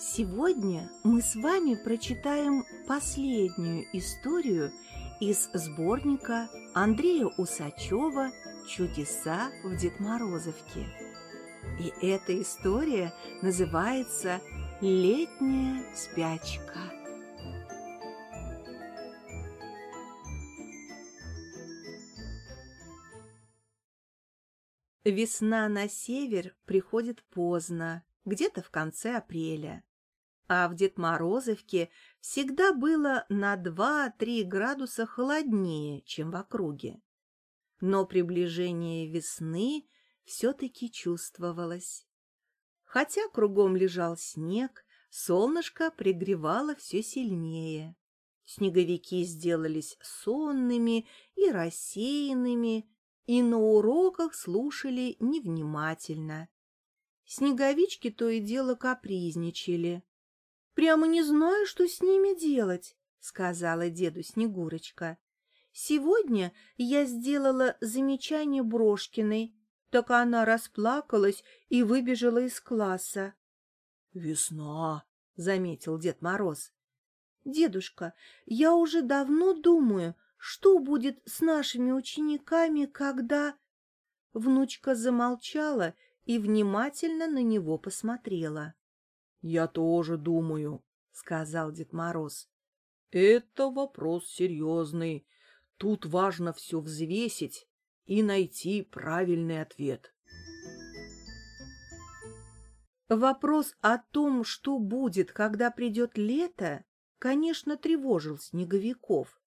Сегодня мы с вами прочитаем последнюю историю из сборника Андрея Усачева «Чудеса в Дедморозовке». И эта история называется «Летняя спячка». Весна на север приходит поздно, где-то в конце апреля. А в Дедморозовке всегда было на 2-3 градуса холоднее, чем в округе. Но приближение весны все-таки чувствовалось. Хотя кругом лежал снег, солнышко пригревало все сильнее. Снеговики сделались сонными и рассеянными, и на уроках слушали невнимательно. Снеговички то и дело капризничали. — Прямо не знаю, что с ними делать, — сказала деду Снегурочка. — Сегодня я сделала замечание Брошкиной, так она расплакалась и выбежала из класса. — Весна, — заметил Дед Мороз. — Дедушка, я уже давно думаю, что будет с нашими учениками, когда...» Внучка замолчала и внимательно на него посмотрела. «Я тоже думаю», — сказал Дед Мороз. «Это вопрос серьезный. Тут важно все взвесить и найти правильный ответ». Вопрос о том, что будет, когда придет лето, конечно, тревожил снеговиков.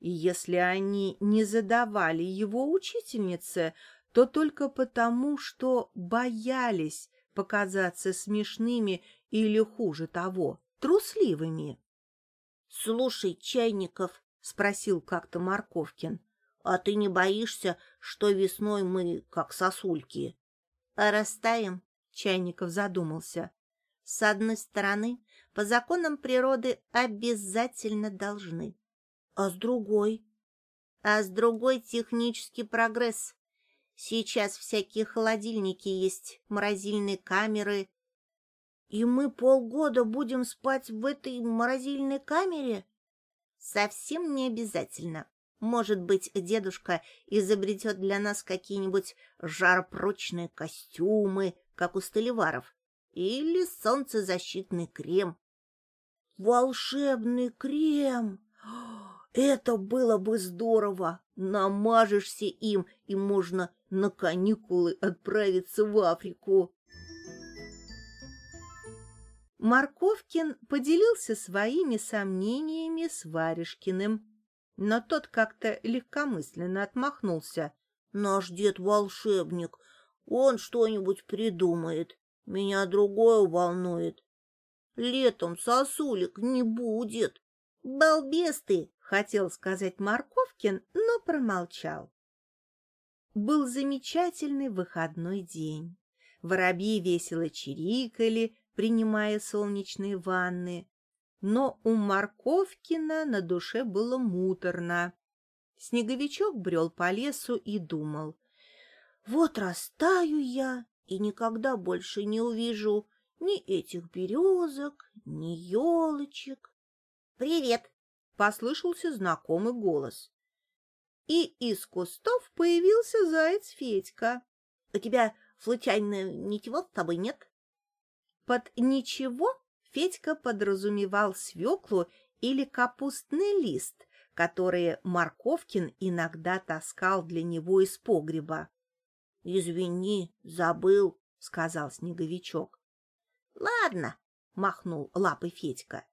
И если они не задавали его учительнице, то только потому, что боялись показаться смешными или, хуже того, трусливыми. — Слушай, Чайников, — спросил как-то Марковкин, — а ты не боишься, что весной мы как сосульки? — растаем, — Чайников задумался. — С одной стороны, по законам природы обязательно должны. А с другой? А с другой технический прогресс. Сейчас всякие холодильники есть, морозильные камеры. И мы полгода будем спать в этой морозильной камере? Совсем не обязательно. Может быть, дедушка изобретет для нас какие-нибудь жаропрочные костюмы, как у столеваров, или солнцезащитный крем. Волшебный крем! Это было бы здорово! Намажешься им, и можно на каникулы отправиться в Африку. Марковкин поделился своими сомнениями с Варежкиным, но тот как-то легкомысленно отмахнулся. «Наш дед волшебник, он что-нибудь придумает. Меня другое волнует. Летом сосулек не будет. Балбес ты, Хотел сказать Марковкин, но промолчал. Был замечательный выходной день. Воробьи весело чирикали, принимая солнечные ванны. Но у Марковкина на душе было муторно. Снеговичок брел по лесу и думал. «Вот растаю я и никогда больше не увижу ни этих березок, ни елочек». «Привет!» Послышался знакомый голос. И из кустов появился заяц Федька. — У тебя, случайно, ничего с тобой нет? Под «ничего» Федька подразумевал свеклу или капустный лист, которые Марковкин иногда таскал для него из погреба. — Извини, забыл, — сказал снеговичок. — Ладно, — махнул лапой Федька.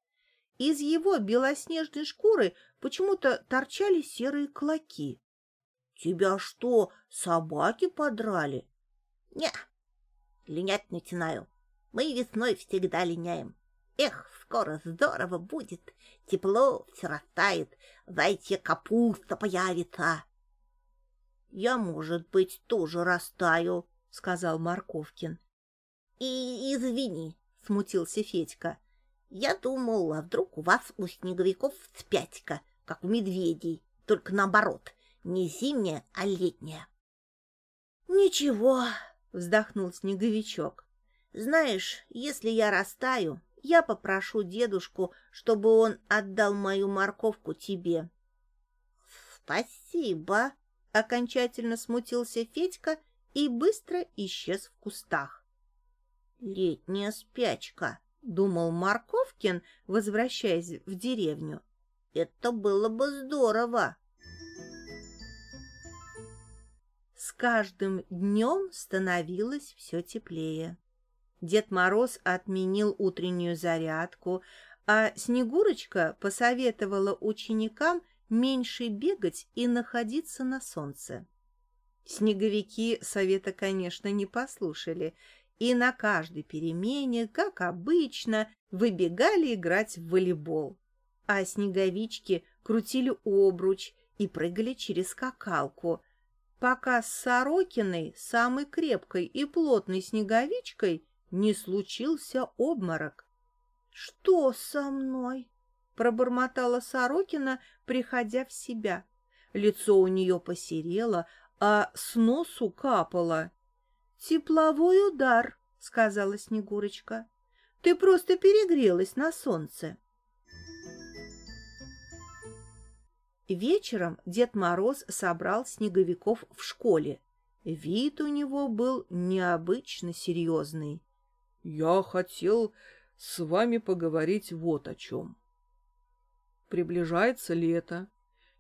Из его белоснежной шкуры почему-то торчали серые клоки. — Тебя что, собаки подрали? — Не, линять начинаю. Мы весной всегда линяем. Эх, скоро здорово будет. Тепло, все растает, зайчья капуста появится. — Я, может быть, тоже растаю, — сказал Марковкин. — И извини, — смутился Федька. — я думал, а вдруг у вас у снеговиков спятика, как у медведей, только наоборот, не зимняя, а летняя. Ничего, вздохнул снеговичок. Знаешь, если я растаю, Я попрошу дедушку, чтобы он отдал мою морковку тебе. — Спасибо, — окончательно смутился Федька и быстро исчез в кустах. — Летняя спячка, — думал Марковкин, возвращаясь в деревню. — Это было бы здорово. С каждым днем становилось все теплее. Дед Мороз отменил утреннюю зарядку, а Снегурочка посоветовала ученикам меньше бегать и находиться на солнце. Снеговики совета, конечно, не послушали, и на каждой перемене, как обычно, выбегали играть в волейбол. А снеговички крутили обруч и прыгали через скакалку, пока с Сорокиной, самой крепкой и плотной снеговичкой, не случился обморок. — Что со мной? — пробормотала Сорокина, приходя в себя. Лицо у нее посерело, а с носу капало. — Тепловой удар, — сказала Снегурочка. — Ты просто перегрелась на солнце. Вечером Дед Мороз собрал снеговиков в школе. Вид у него был необычно серьезный. — Я хотел с вами поговорить вот о чем. Приближается лето.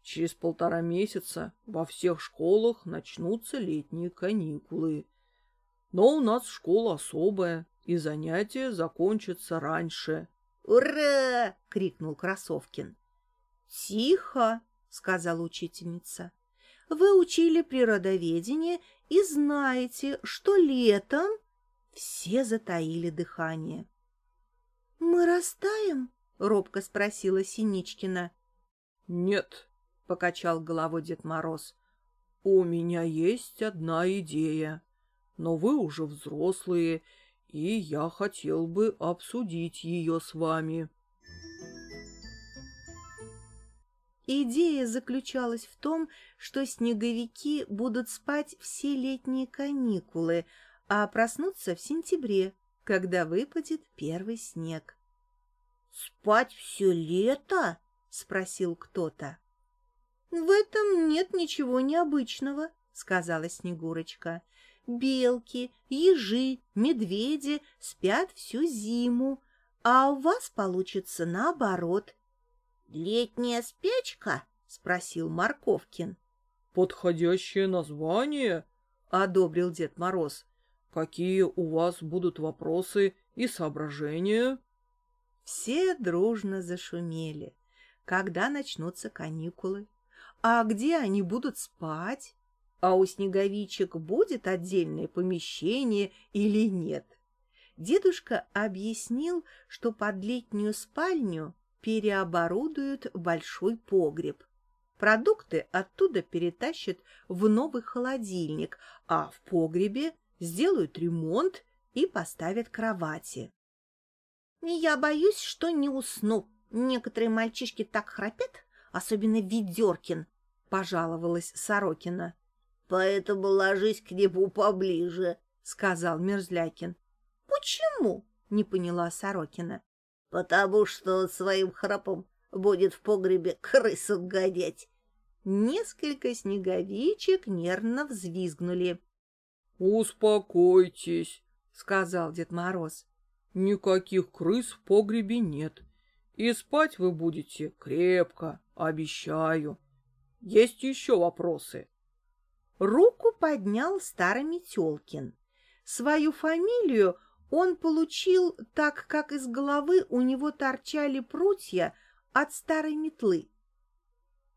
Через полтора месяца во всех школах начнутся летние каникулы. Но у нас школа особая, и занятия закончатся раньше. «Ура!» — крикнул Красовкин. «Тихо!» — сказала учительница. «Вы учили природоведение и знаете, что летом...» Все затаили дыхание. «Мы растаем?» робко спросила Синичкина. Нет, покачал головой Дед Мороз. У меня есть одна идея. Но вы уже взрослые, и я хотел бы обсудить ее с вами. Идея заключалась в том, что снеговики будут спать все летние каникулы, а проснуться в сентябре, когда выпадет первый снег. «Спать все лето?» — спросил кто-то. «В этом нет ничего необычного», — сказала Снегурочка. «Белки, ежи, медведи спят всю зиму, а у вас получится наоборот». «Летняя спячка?» — спросил Марковкин. «Подходящее название?» — одобрил Дед Мороз. «Какие у вас будут вопросы и соображения?» Все дружно зашумели. Когда начнутся каникулы? А где они будут спать? А у снеговичек будет отдельное помещение или нет? Дедушка объяснил, что под летнюю спальню переоборудуют большой погреб. Продукты оттуда перетащат в новый холодильник, а в погребе сделают ремонт и поставят кровати. Я боюсь, что не усну. Некоторые мальчишки так храпят, особенно Ведеркин, — пожаловалась Сорокина. — Поэтому ложись к нему поближе, — сказал Мерзлякин. — Почему? — не поняла Сорокина. — Потому что своим храпом будет в погребе крысу гонять. Несколько снеговичек нервно взвизгнули. — Успокойтесь, — сказал Дед Мороз. Никаких крыс в погребе нет. И спать вы будете крепко, обещаю. Есть еще вопросы. Руку поднял старый Метелкин. Свою фамилию он получил так, как из головы у него торчали прутья от старой метлы.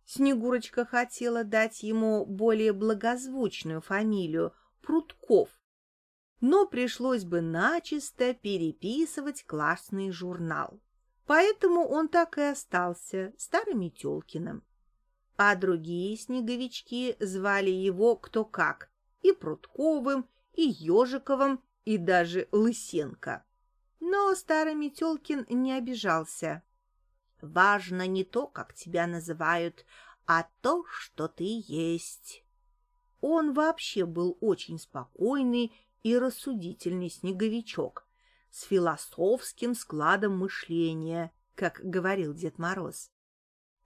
Снегурочка хотела дать ему более благозвучную фамилию — Прутков, но пришлось бы начисто переписывать классный журнал. Поэтому он так и остался старым Метелкиным. А другие снеговички звали его кто как, и Прутковым, и Ежиковым, и даже Лысенко. Но старый Метелкин не обижался. «Важно не то, как тебя называют, а то, что ты есть». Он вообще был очень спокойный и рассудительный снеговичок. с философским складом мышления, как говорил Дед Мороз.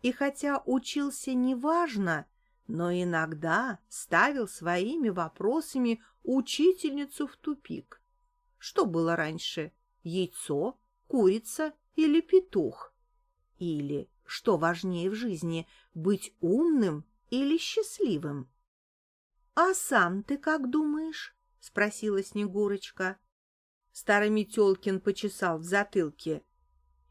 И хотя учился неважно, но иногда ставил своими вопросами учительницу в тупик. Что было раньше, яйцо, курица или петух? Или, что важнее в жизни, быть умным или счастливым? — А сам ты как думаешь? — спросила Снегурочка. Старый Метелкин почесал в затылке. —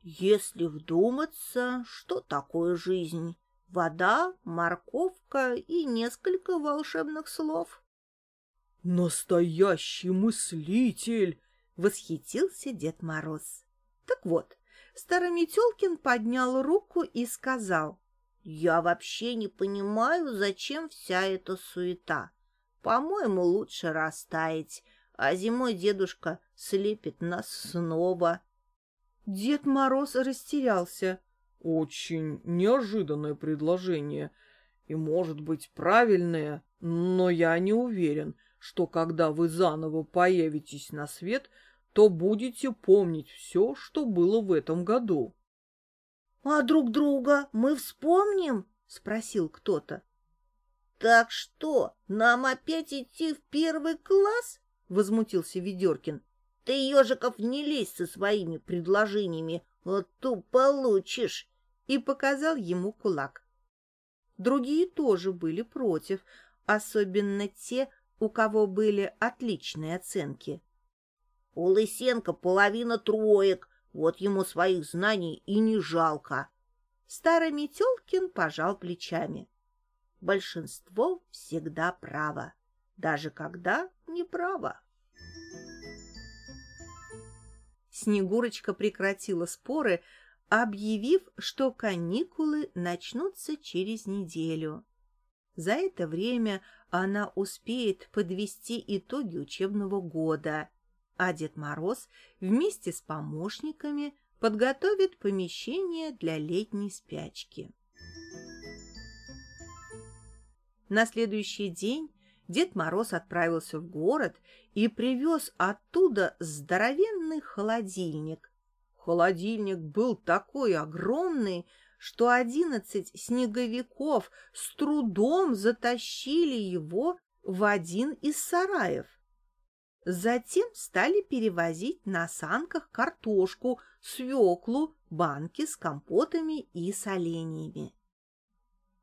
Если вдуматься, что такое жизнь? Вода, морковка и несколько волшебных слов. — Настоящий мыслитель! — восхитился Дед Мороз. Так вот, Старый Метелкин поднял руку и сказал, «Я вообще не понимаю, зачем вся эта суета. По-моему, лучше растаять, а зимой дедушка слепит нас снова». Дед Мороз растерялся. «Очень неожиданное предложение и, может быть, правильное, но я не уверен, что когда вы заново появитесь на свет — то будете помнить все, что было в этом году. — А друг друга мы вспомним? — спросил кто-то. — Так что, нам опять идти в первый класс? — возмутился Ведеркин. — Ты, Ежиков, не лезь со своими предложениями, а то получишь! И показал ему кулак. Другие тоже были против, особенно те, у кого были отличные оценки. У Лысенко половина троек, вот ему своих знаний и не жалко. Старый Метелкин пожал плечами. Большинство всегда право, даже когда не право. Снегурочка прекратила споры, объявив, что каникулы начнутся через неделю. За это время она успеет подвести итоги учебного года а Дед Мороз вместе с помощниками подготовит помещение для летней спячки. На следующий день Дед Мороз отправился в город и привез оттуда здоровенный холодильник. Холодильник был такой огромный, что одиннадцать снеговиков с трудом затащили его в один из сараев. Затем стали перевозить на санках картошку, свеклу, банки с компотами и соленьями.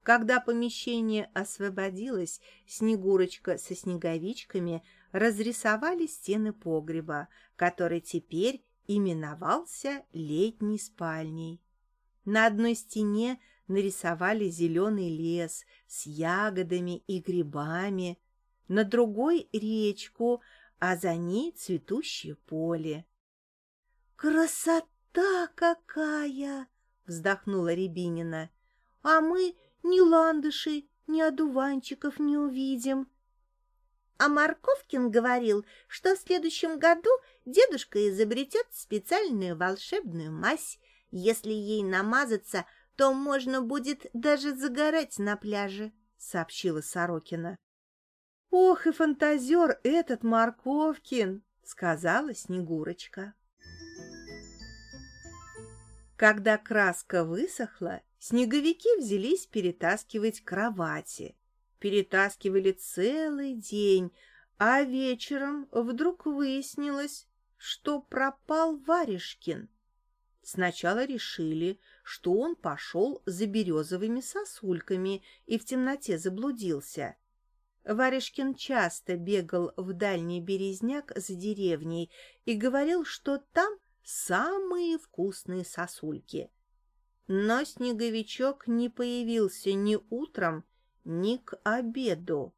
Когда помещение освободилось, Снегурочка со снеговичками разрисовали стены погреба, который теперь именовался летней спальней. На одной стене нарисовали зеленый лес с ягодами и грибами, на другой — речку, а за ней цветущее поле. «Красота какая!» — вздохнула Рябинина. «А мы ни ландышей, ни одуванчиков не увидим». А Марковкин говорил, что в следующем году дедушка изобретет специальную волшебную мазь. Если ей намазаться, то можно будет даже загорать на пляже, — сообщила Сорокина. «Ох и фантазер этот Марковкин!» — сказала Снегурочка. Когда краска высохла, снеговики взялись перетаскивать кровати. Перетаскивали целый день, а вечером вдруг выяснилось, что пропал Варежкин. Сначала решили, что он пошел за березовыми сосульками и в темноте заблудился. Варежкин часто бегал в дальний березняк за деревней и говорил, что там самые вкусные сосульки. Но снеговичок не появился ни утром, ни к обеду.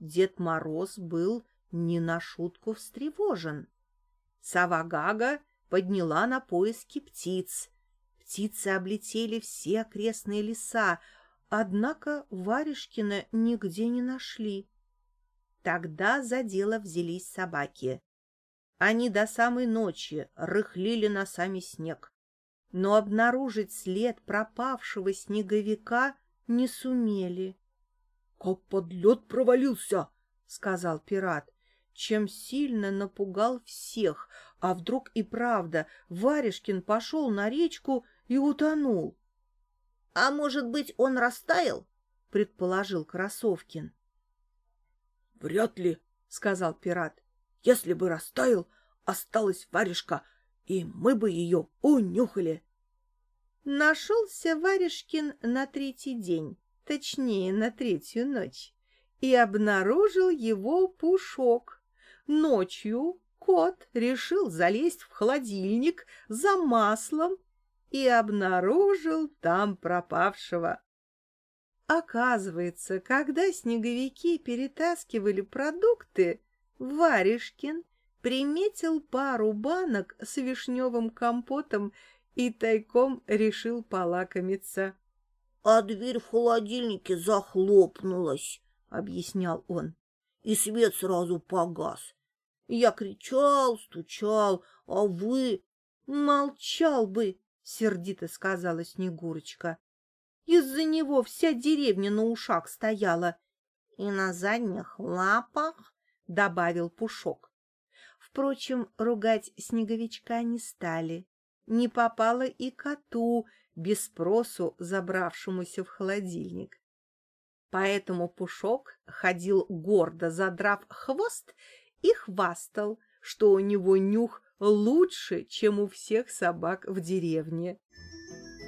Дед Мороз был не на шутку встревожен. Сова Гага подняла на поиски птиц. Птицы облетели все окрестные леса, Однако Варежкина нигде не нашли. Тогда за дело взялись собаки. Они до самой ночи рыхлили носами снег, но обнаружить след пропавшего снеговика не сумели. — Как под лед провалился, — сказал пират. — чем сильно напугал всех, а вдруг и правда Варежкин пошел на речку и утонул. — А может быть, он растаял? — предположил Красовкин. — Вряд ли, — сказал пират. — Если бы растаял, осталась варежка, и мы бы ее унюхали. Нашелся Варежкин на третий день, точнее, на третью ночь, и обнаружил его пушок. Ночью кот решил залезть в холодильник за маслом и обнаружил там пропавшего. Оказывается, когда снеговики перетаскивали продукты, Варежкин приметил пару банок с вишневым компотом и тайком решил полакомиться. — А дверь в холодильнике захлопнулась, — объяснял он, — и свет сразу погас. Я кричал, стучал, а вы... — Молчал бы, — сердито сказала Снегурочка. Из-за него вся деревня на ушах стояла. — И на задних лапах, — добавил Пушок. Впрочем, ругать снеговичка не стали. Не попало и коту, без спросу забравшемуся в холодильник. Поэтому Пушок ходил гордо, задрав хвост, и хвастал, что у него нюх лучше, чем у всех собак в деревне.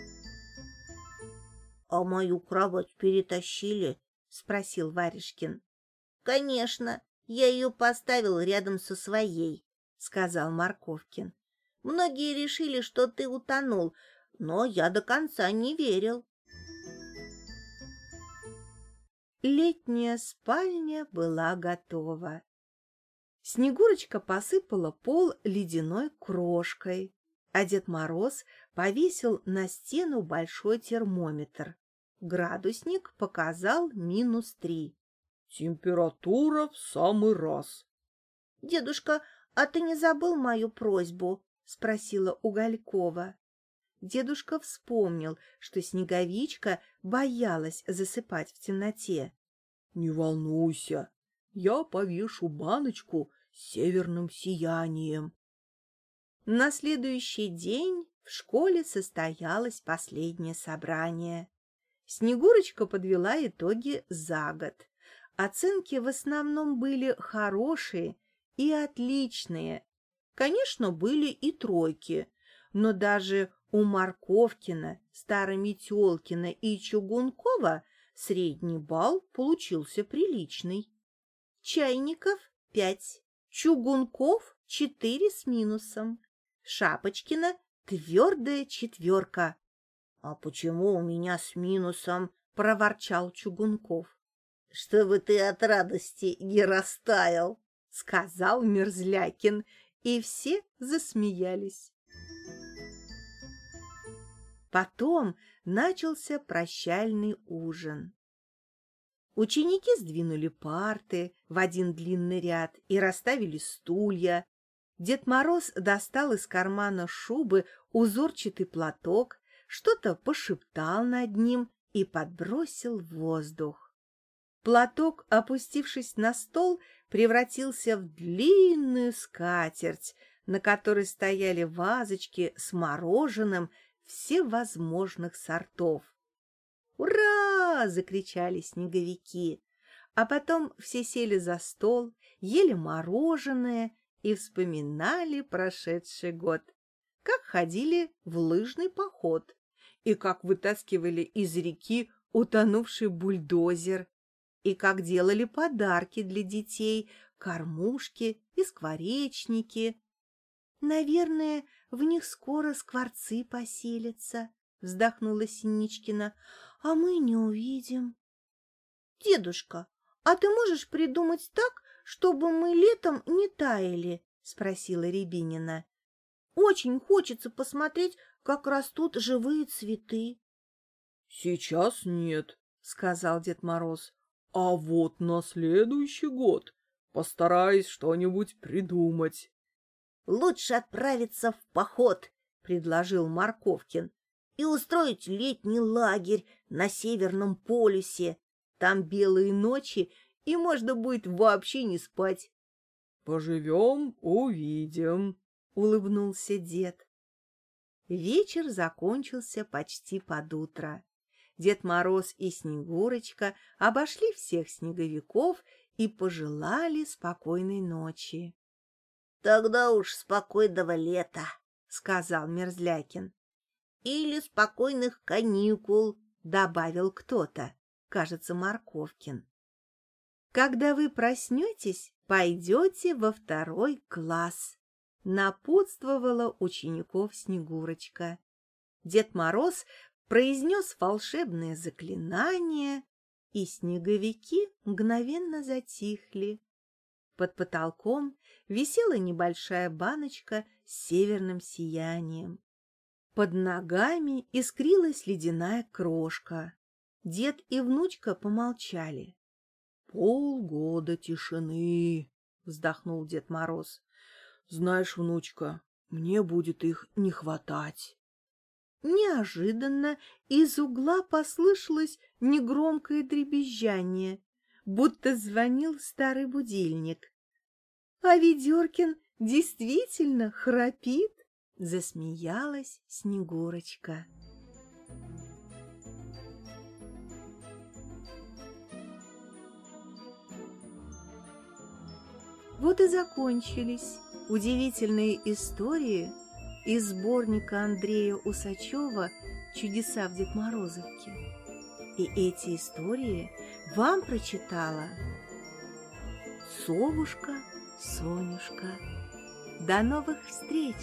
— А мою кровать перетащили? — спросил Варежкин. — Конечно, я ее поставил рядом со своей, — сказал Марковкин. — Многие решили, что ты утонул, но я до конца не верил. Летняя спальня была готова. Снегурочка посыпала пол ледяной крошкой, а Дед Мороз повесил на стену большой термометр. Градусник показал минус три. Температура в самый раз. — Дедушка, а ты не забыл мою просьбу? — спросила Уголькова. Дедушка вспомнил, что Снеговичка боялась засыпать в темноте. — Не волнуйся, я повешу баночку с северным сиянием. На следующий день в школе состоялось последнее собрание. Снегурочка подвела итоги за год. Оценки в основном были хорошие и отличные. Конечно, были и тройки, но даже у Марковкина, Старометелкина и Чугункова средний балл получился приличный. Чайников — пять, Чугунков — четыре с минусом, Шапочкина — твердая четверка. — А почему у меня с минусом? — проворчал Чугунков. — Чтобы ты от радости не растаял, — сказал Мерзлякин, и все засмеялись. Потом начался прощальный ужин. Ученики сдвинули парты в один длинный ряд и расставили стулья. Дед Мороз достал из кармана шубы узорчатый платок, что-то пошептал над ним и подбросил воздух. Платок, опустившись на стол, превратился в длинную скатерть, на которой стояли вазочки с мороженым всевозможных сортов. «Ура!» — закричали снеговики. А потом все сели за стол, ели мороженое и вспоминали прошедший год, как ходили в лыжный поход и как вытаскивали из реки утонувший бульдозер, и как делали подарки для детей, кормушки и скворечники. Наверное, в них скоро скворцы поселятся, вздохнула Синичкина, а мы не увидим. Дедушка, а ты можешь придумать так, чтобы мы летом не таяли? спросила Рябинина. Очень хочется посмотреть, как растут живые цветы. Сейчас нет, сказал Дед Мороз. А вот на следующий год постараюсь что-нибудь придумать. Лучше отправиться в поход, предложил Марковкин, и устроить летний лагерь на Северном полюсе. Там белые ночи, и можно будет вообще не спать. Поживем, увидим, — улыбнулся дед. Вечер закончился почти под утро. Дед Мороз и Снегурочка обошли всех снеговиков и пожелали спокойной ночи. — Тогда уж спокойного лета, — сказал Мерзлякин. — Или спокойных каникул, — добавил кто-то, кажется, Морковкин. Когда вы проснетесь, пойдете во второй класс, напутствовала учеников Снегурочка. Дед Мороз произнес волшебное заклинание, и снеговики мгновенно затихли. Под потолком висела небольшая баночка с северным сиянием. Под ногами искрилась ледяная крошка. Дед и внучка помолчали. Полгода тишины, вздохнул Дед Мороз. Знаешь, внучка, мне будет их не хватать. Неожиданно из угла послышалось негромкое дребезжание, будто звонил старый будильник. А Ведеркин действительно храпит, засмеялась Снегурочка. Вот и закончились удивительные истории из сборника Андрея Усачева «Чудеса в Дед Морозовке». И эти истории вам прочитала Совушка Сонюшка. До новых встреч!